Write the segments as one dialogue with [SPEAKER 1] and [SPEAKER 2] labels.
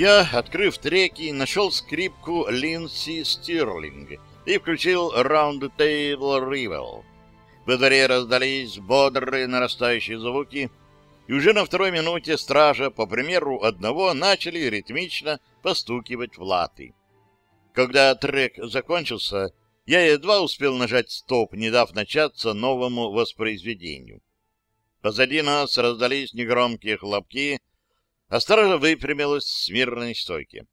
[SPEAKER 1] Я, открыв треки, нашел скрипку Линси Стирлинг и включил Round Table Rival. Во дворе раздались бодрые нарастающие звуки, и уже на второй минуте стража, по примеру одного, начали ритмично постукивать в латы. Когда трек закончился, я едва успел нажать стоп, не дав начаться новому воспроизведению. Позади нас раздались негромкие хлопки, стража выпрямилась с мирной стойки.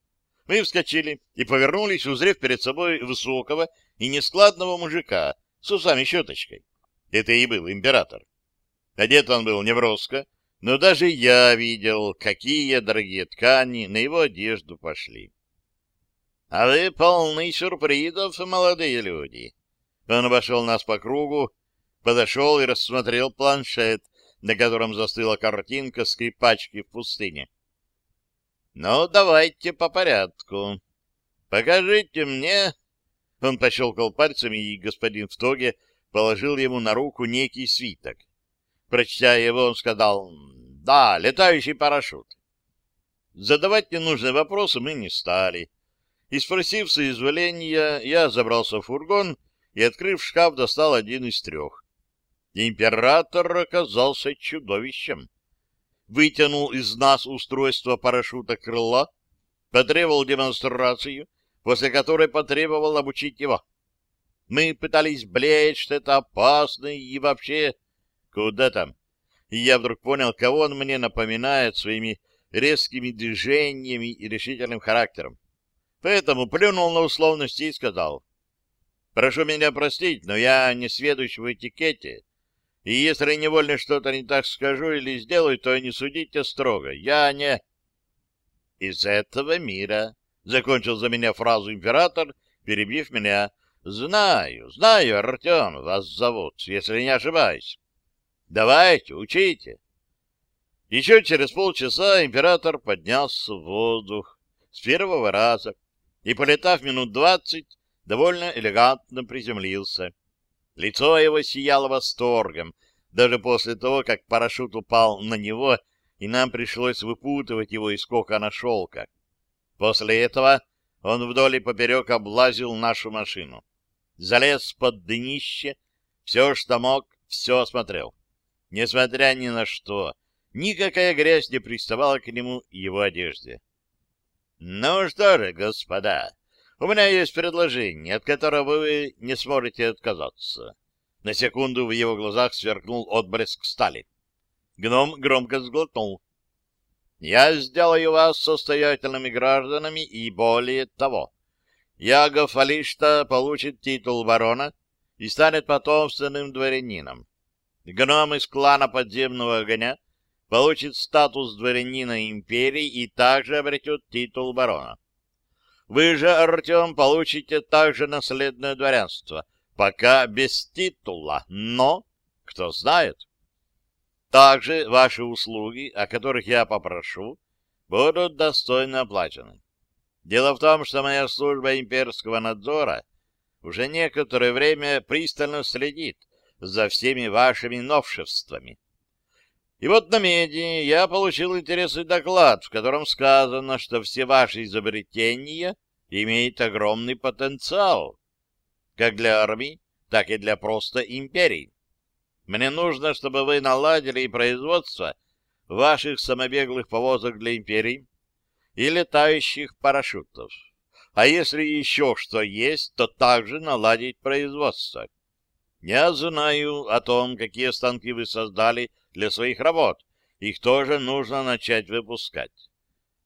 [SPEAKER 1] Мы вскочили и повернулись, узрев перед собой высокого и нескладного мужика с усами-щеточкой. Это и был император. Одет он был неброско, но даже я видел, какие дорогие ткани на его одежду пошли. — А вы полны сюрпризов, молодые люди. Он обошел нас по кругу, подошел и рассмотрел планшет, на котором застыла картинка скрипачки в пустыне. — Ну, давайте по порядку. Покажите мне... Он пощелкал пальцами, и господин в тоге положил ему на руку некий свиток. Прочтя его, он сказал, «Да, летающий парашют». Задавать ненужные вопросы мы не стали. И, спросив соизволения, я забрался в фургон и, открыв шкаф, достал один из трех. Император оказался чудовищем. Вытянул из нас устройство парашюта крыла, потребовал демонстрацию, после которой потребовал обучить его. Мы пытались блеять, что это опасно и вообще... Куда там? И я вдруг понял, кого он мне напоминает своими резкими движениями и решительным характером. Поэтому плюнул на условности и сказал, «Прошу меня простить, но я не сведущ в этикете, и если невольно что-то не так скажу или сделаю, то не судите строго. Я не...» «Из этого мира», — закончил за меня фразу император, перебив меня, Знаю, знаю, Артем, вас зовут, если не ошибаюсь. Давайте, учите. Еще через полчаса император поднялся в воздух с первого раза и, полетав минут двадцать, довольно элегантно приземлился. Лицо его сияло восторгом, даже после того, как парашют упал на него, и нам пришлось выпутывать его из кокона шелка. После этого он вдоль и поперек облазил нашу машину залез под днище, все, что мог, все осмотрел. Несмотря ни на что, никакая грязь не приставала к нему и его одежде. «Ну что же, господа, у меня есть предложение, от которого вы не сможете отказаться». На секунду в его глазах сверкнул отблеск стали. Гном громко сглотнул. «Я сделаю вас состоятельными гражданами и более того. Ягов Алишта получит титул барона и станет потомственным дворянином. Гном из клана подземного огня получит статус дворянина империи и также обретет титул барона. Вы же, Артем, получите также наследное дворянство, пока без титула, но, кто знает. Также ваши услуги, о которых я попрошу, будут достойно оплачены. Дело в том, что моя служба имперского надзора уже некоторое время пристально следит за всеми вашими новшествами. И вот на меди я получил интересный доклад, в котором сказано, что все ваши изобретения имеют огромный потенциал, как для армии, так и для просто империи. Мне нужно, чтобы вы наладили производство ваших самобеглых повозок для империи, и летающих парашютов. А если еще что есть, то также наладить производство. Я знаю о том, какие станки вы создали для своих работ. Их тоже нужно начать выпускать.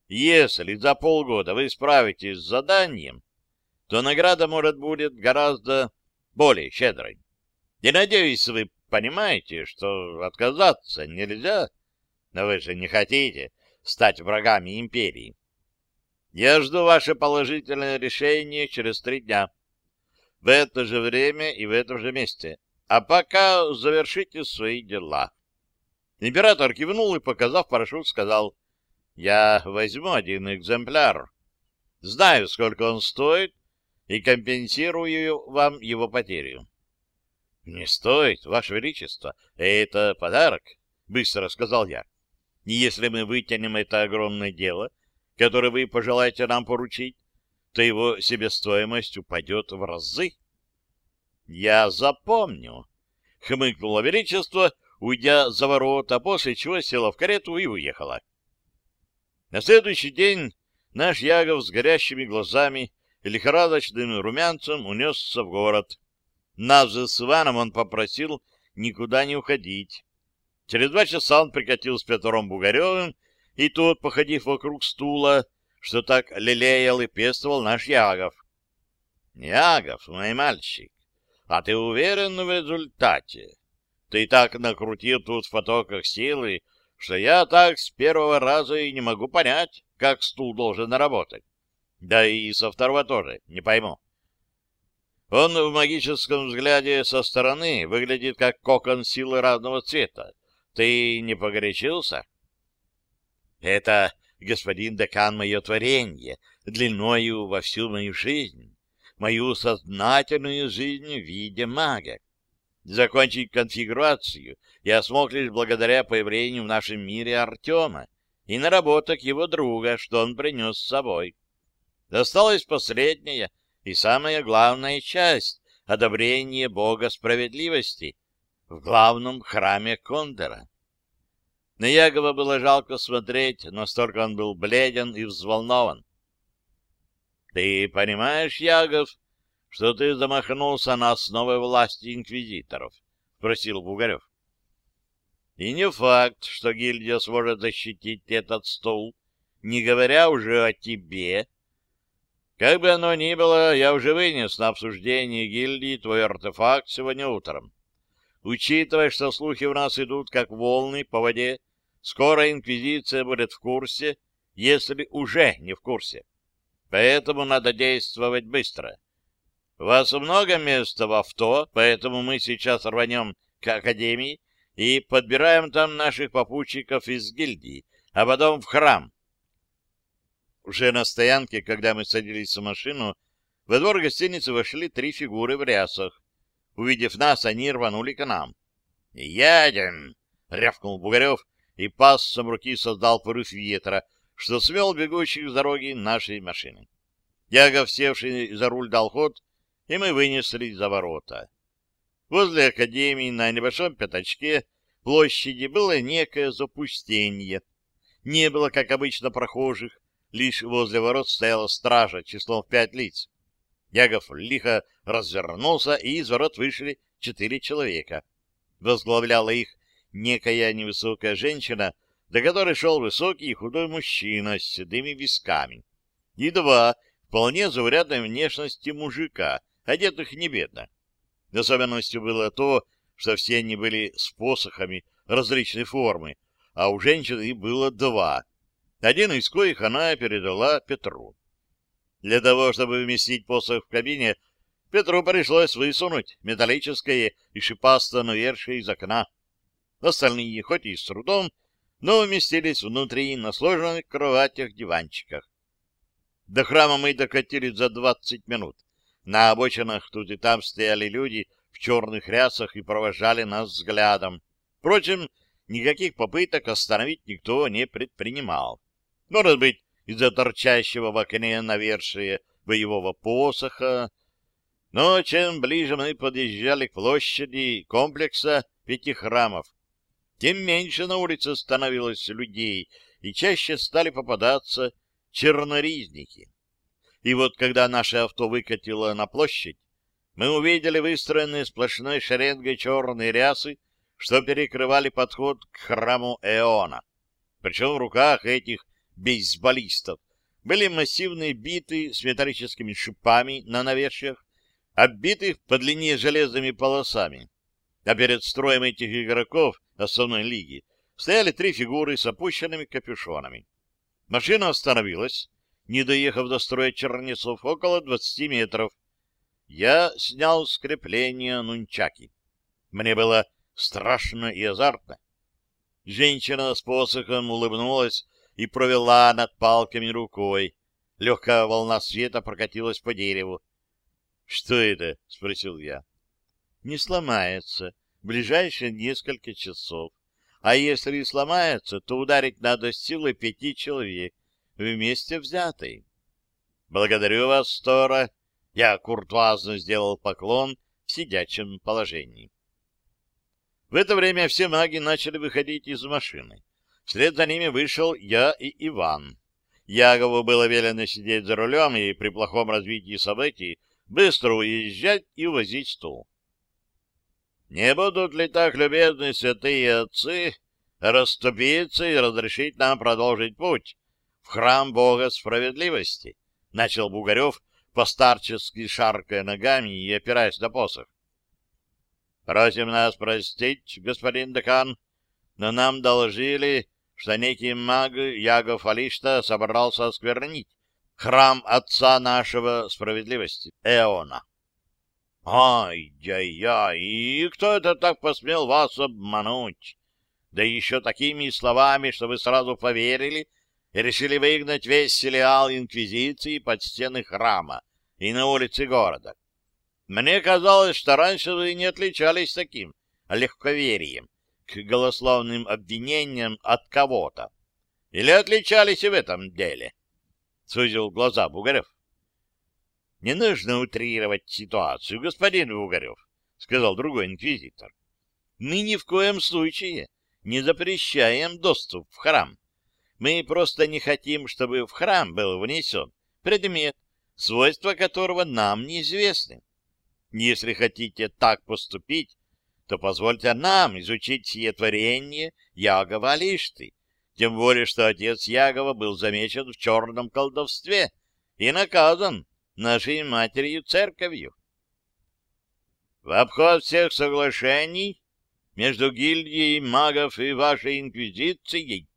[SPEAKER 1] Если за полгода вы справитесь с заданием, то награда, может, будет гораздо более щедрой. И, надеюсь, вы понимаете, что отказаться нельзя, но вы же не хотите стать врагами империи. Я жду ваше положительное решение через три дня. В это же время и в этом же месте. А пока завершите свои дела. Император кивнул и, показав парашют, сказал, «Я возьму один экземпляр. Знаю, сколько он стоит, и компенсирую вам его потерю». «Не стоит, Ваше Величество, это подарок», — быстро сказал я. «Если мы вытянем это огромное дело, который вы пожелаете нам поручить, то его себестоимость упадет в разы. — Я запомню, — хмыкнуло Величество, уйдя за ворота, после чего села в карету и уехала. На следующий день наш Ягов с горящими глазами и лихорадочным румянцем унесся в город. Нас же с Иваном он попросил никуда не уходить. Через два часа он прикатил с Петром Бугаревым, и тот, походив вокруг стула, что так лелеял и пестовал наш Ягов. — Ягов, мой мальчик, а ты уверен в результате? Ты так накрутил тут в потоках силы, что я так с первого раза и не могу понять, как стул должен работать. Да и со второго тоже, не пойму. Он в магическом взгляде со стороны выглядит как кокон силы разного цвета. Ты не погорячился? Это, господин декан, мое творение, длиною во всю мою жизнь, мою сознательную жизнь в виде мага. Закончить конфигурацию я смог лишь благодаря появлению в нашем мире Артема и наработок его друга, что он принес с собой. Осталась последняя — и самая главная часть — одобрение Бога справедливости в главном храме Кондора. На Ягова было жалко смотреть, настолько он был бледен и взволнован. — Ты понимаешь, Ягов, что ты замахнулся на основы власти инквизиторов? — спросил Бугарев. — И не факт, что гильдия сможет защитить этот стол, не говоря уже о тебе, как бы оно ни было, я уже вынес на обсуждение гильдии твой артефакт сегодня утром. Учитывая, что слухи у нас идут как волны по воде, скоро Инквизиция будет в курсе, если уже не в курсе. Поэтому надо действовать быстро. Вас много места в авто, поэтому мы сейчас рванем к Академии и подбираем там наших попутчиков из гильдии, а потом в храм, уже на стоянке, когда мы садились в машину, во двор гостиницы вошли три фигуры в рясах. Увидев нас, они рванули к нам. «Едем!» — рявкнул Бугарев и пассом руки создал порыв ветра, что смел бегущих с дороги нашей машины. Ягов, севший за руль, дал ход, и мы вынесли за ворота. Возле академии на небольшом пятачке площади было некое запустение. Не было, как обычно, прохожих, Лишь возле ворот стояла стража числом в пять лиц. Ягов лихо развернулся, и из ворот вышли четыре человека. Возглавляла их некая невысокая женщина, до которой шел высокий и худой мужчина с седыми висками. И два вполне заурядной внешности мужика, одетых не бедно. Особенностью было то, что все они были с посохами различной формы, а у женщины было два, один из коих она передала Петру. Для того, чтобы вместить посох в кабине, Петру пришлось высунуть металлическое и шипастое навершие из окна. Остальные, хоть и с трудом, но уместились внутри на сложенных кроватях-диванчиках. До храма мы докатились за двадцать минут. На обочинах тут и там стояли люди в черных рясах и провожали нас взглядом. Впрочем, никаких попыток остановить никто не предпринимал. Может быть, из-за торчащего в окне навершия боевого посоха. Но чем ближе мы подъезжали к площади комплекса пяти храмов, тем меньше на улице становилось людей, и чаще стали попадаться черноризники. И вот когда наше авто выкатило на площадь, мы увидели выстроенные сплошной шеренгой черные рясы, что перекрывали подход к храму Эона. Причем в руках этих бейсболистов были массивные биты с металлическими шипами на навершиях, оббитых по длине железными полосами. А перед строем этих игроков основной лиги стояли три фигуры с опущенными капюшонами. Машина остановилась, не доехав до строя чернецов, около 20 метров. Я снял скрепление нунчаки. Мне было страшно и азартно. Женщина с посохом улыбнулась и провела над палками рукой. Легкая волна света прокатилась по дереву. — Что это? — спросил я. — Не сломается. В ближайшие несколько часов. А если и сломается, то ударить надо силой пяти человек. Вместе взятой. Благодарю вас, Стора. Я куртуазно сделал поклон в сидячем положении. В это время все маги начали выходить из машины. Вслед за ними вышел я и Иван. Ягову было велено сидеть за рулем и при плохом развитии событий быстро уезжать и увозить стул. Не будут ли так любезны святые отцы расступиться и разрешить нам продолжить путь в храм Бога справедливости? — начал Бугарев, постарчески шаркая ногами и опираясь на посох. — Просим нас простить, господин декан, но нам доложили, что некий маг Ягов Алишта собрался осквернить храм отца нашего справедливости, Эона. Ай-яй-яй, и кто это так посмел вас обмануть? Да еще такими словами, что вы сразу поверили и решили выгнать весь филиал Инквизиции под стены храма и на улице города. Мне казалось, что раньше вы не отличались таким легковерием к голословным обвинениям от кого-то. Или отличались и в этом деле? Сузил глаза Бугарев. Не нужно утрировать ситуацию, господин Угорев, — сказал другой инквизитор. Мы ни в коем случае не запрещаем доступ в храм. Мы просто не хотим, чтобы в храм был внесен предмет, свойства которого нам неизвестны. Если хотите так поступить, то позвольте нам изучить сие творение Ягова Алишты, тем более, что отец Ягова был замечен в черном колдовстве и наказан нашей матерью-церковью. В обход всех соглашений между гильдией магов и вашей инквизицией,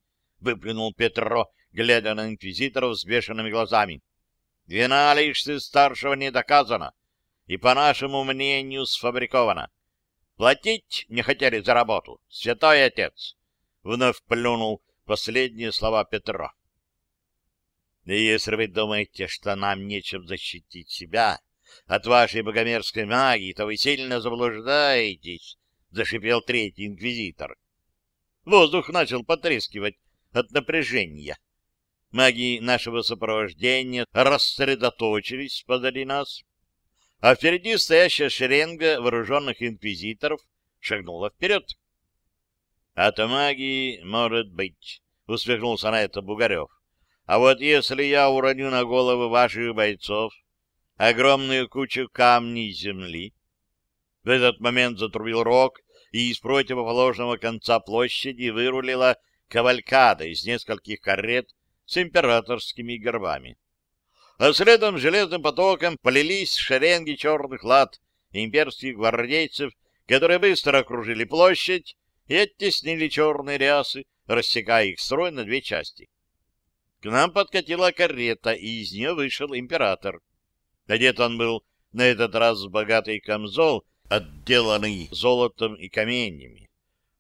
[SPEAKER 1] выплюнул Петро, глядя на инквизиторов с бешеными глазами. Вина лишь ты старшего не доказана и, по нашему мнению, сфабрикована. Платить не хотели за работу, святой отец! Вновь плюнул последние слова Петро. Если вы думаете, что нам нечем защитить себя от вашей богомерзкой магии, то вы сильно заблуждаетесь, — зашипел третий инквизитор. Воздух начал потрескивать от напряжения. Маги нашего сопровождения рассредоточились позади нас, а впереди стоящая шеренга вооруженных инквизиторов шагнула вперед. — От магии может быть, — усмехнулся на это Бугарев. А вот если я уроню на головы ваших бойцов огромную кучу камней земли... В этот момент затрубил рог, и из противоположного конца площади вырулила кавалькада из нескольких карет с императорскими гербами. А следом железным потоком полились шеренги черных лад имперских гвардейцев, которые быстро окружили площадь и оттеснили черные рясы, рассекая их строй на две части. К нам подкатила карета, и из нее вышел император. Одет он был на этот раз в богатый камзол, отделанный золотом и каменьями.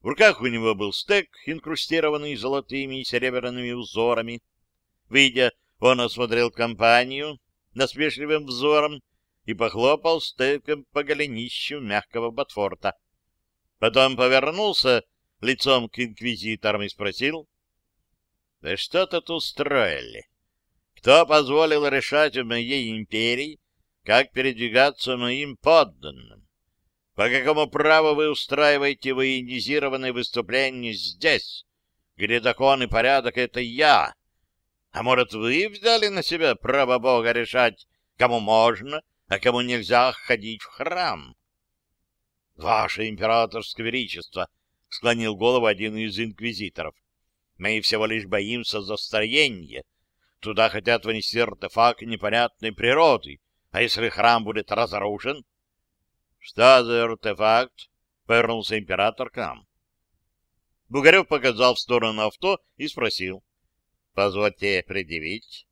[SPEAKER 1] В руках у него был стек, инкрустированный золотыми и серебряными узорами. Выйдя, он осмотрел компанию насмешливым взором и похлопал стеком по голенищу мягкого ботфорта. Потом повернулся лицом к инквизиторам и спросил, да что тут устроили? Кто позволил решать в моей империи, как передвигаться моим подданным? По какому праву вы устраиваете военизированные выступления здесь, где закон и порядок — это я? А может, вы взяли на себя право Бога решать, кому можно, а кому нельзя ходить в храм? — Ваше императорское величество! — склонил голову один из инквизиторов. Мы всего лишь боимся за строение. Туда хотят внести артефакт непонятной природы. А если храм будет разрушен? — Что за артефакт? — повернулся император к нам. Бугарев показал в сторону авто и спросил. — Позвольте предъявить.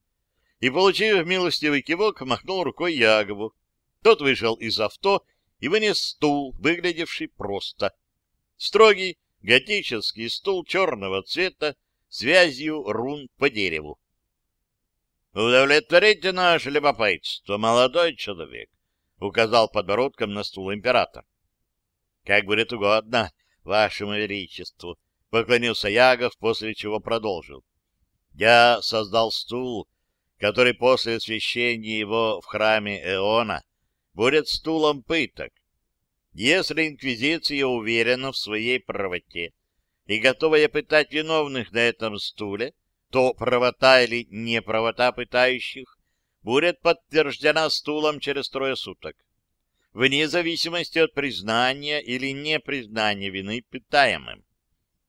[SPEAKER 1] И, получив милостивый кивок, махнул рукой Ягову. Тот вышел из авто и вынес стул, выглядевший просто. Строгий, готический стул черного цвета связью рун по дереву. «Удовлетворите наше любопытство, молодой человек», — указал подбородком на стул император. «Как будет угодно, вашему величеству», — поклонился Ягов, после чего продолжил. Я создал стул, который после освящения его в храме Эона будет стулом пыток. Если Инквизиция уверена в своей правоте и готова пытать виновных на этом стуле, то правота или неправота пытающих будет подтверждена стулом через трое суток, вне зависимости от признания или непризнания вины пытаемым.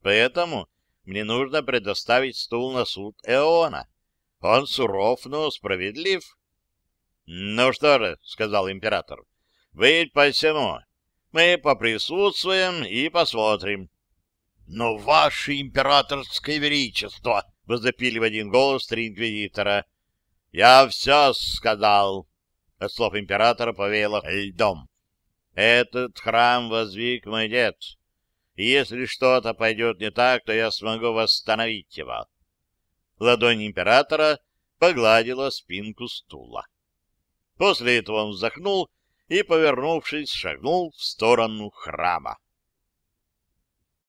[SPEAKER 1] Поэтому мне нужно предоставить стул на суд Эона. Он суров, но справедлив. — Ну что же, — сказал император, — выйдь посему. Мы поприсутствуем и посмотрим. — Но ваше императорское величество! — возопили в один голос три инквизитора. — Я все сказал. От слов императора повеяло льдом. Этот храм воздвиг мой дед. И если что-то пойдет не так, то я смогу восстановить его. Ладонь императора погладила спинку стула. После этого он вздохнул и, повернувшись, шагнул в сторону храма.